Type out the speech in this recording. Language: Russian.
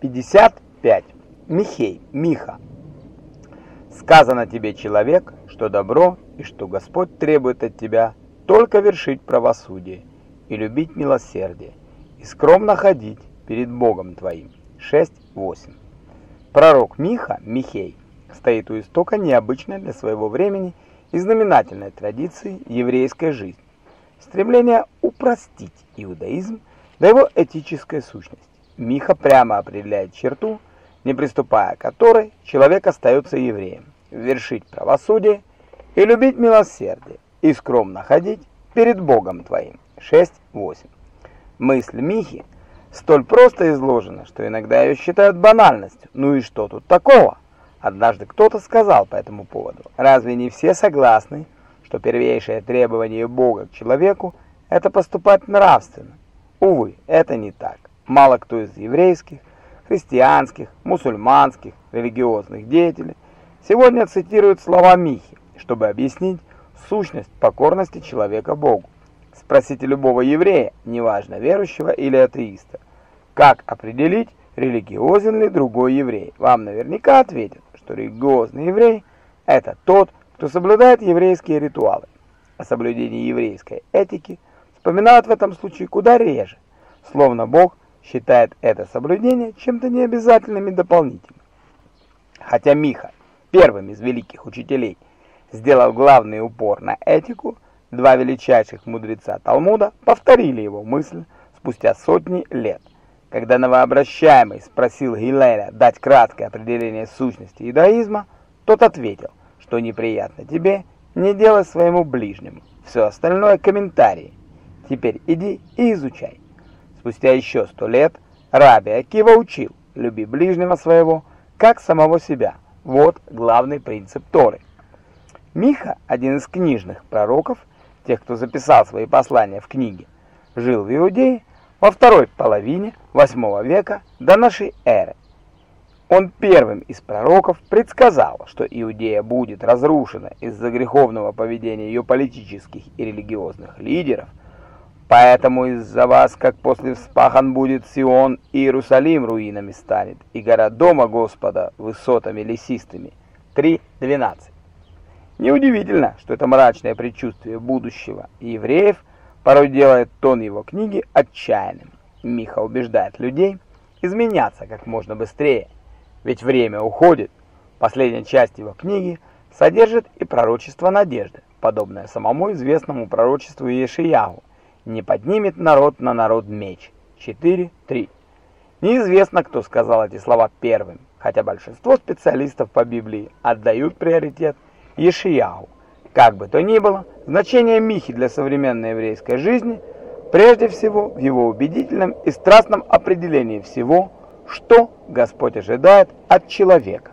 55. Михей, Миха. Сказано тебе, человек, что добро и что Господь требует от тебя только вершить правосудие и любить милосердие, и скромно ходить перед Богом твоим. 6.8. Пророк Миха, Михей, стоит у истока необычной для своего времени и знаменательной традиции еврейской жизни. Стремление упростить иудаизм до его этической сущности. Миха прямо определяет черту, не приступая которой человек остается евреем, вершить правосудие и любить милосердие, и скромно ходить перед Богом твоим. 6.8. Мысль Михи столь просто изложена, что иногда ее считают банальностью. Ну и что тут такого? Однажды кто-то сказал по этому поводу, разве не все согласны, что первейшее требование Бога к человеку – это поступать нравственно? Увы, это не так мало кто из еврейских, христианских, мусульманских, религиозных деятелей сегодня цитирует слова Михи, чтобы объяснить сущность покорности человека Богу. Спросите любого еврея, неважно верующего или атеиста, как определить, религиозен ли другой еврей. Вам наверняка ответят, что религиозный еврей – это тот, кто соблюдает еврейские ритуалы. О соблюдении еврейской этики вспоминают в этом случае куда реже, словно Бог считает это соблюдение чем-то необязательным и дополнительным. Хотя Миха, первым из великих учителей, сделал главный упор на этику, два величайших мудреца Талмуда повторили его мысль спустя сотни лет. Когда новообращаемый спросил Гилеля дать краткое определение сущности иудаизма, тот ответил, что неприятно тебе, не делай своему ближнему. Все остальное комментарии. Теперь иди и изучай. Спустя еще сто лет Раби Акива учил «люби ближнего своего, как самого себя». Вот главный принцип Торы. Миха, один из книжных пророков, тех, кто записал свои послания в книге, жил в Иудее во второй половине восьмого века до нашей эры. Он первым из пророков предсказал, что Иудея будет разрушена из-за греховного поведения ее политических и религиозных лидеров, Поэтому из-за вас, как после вспахан будет Сион, и Иерусалим руинами станет, и гора дома Господа высотами лесистыми. 3.12. Неудивительно, что это мрачное предчувствие будущего евреев порой делает тон его книги отчаянным. Миха убеждает людей изменяться как можно быстрее, ведь время уходит. Последняя часть его книги содержит и пророчество надежды, подобное самому известному пророчеству Иешиягу, не поднимет народ на народ меч. 4.3. Неизвестно, кто сказал эти слова первым, хотя большинство специалистов по Библии отдают приоритет Ешияу. Как бы то ни было, значение Михи для современной еврейской жизни прежде всего в его убедительном и страстном определении всего, что Господь ожидает от человека.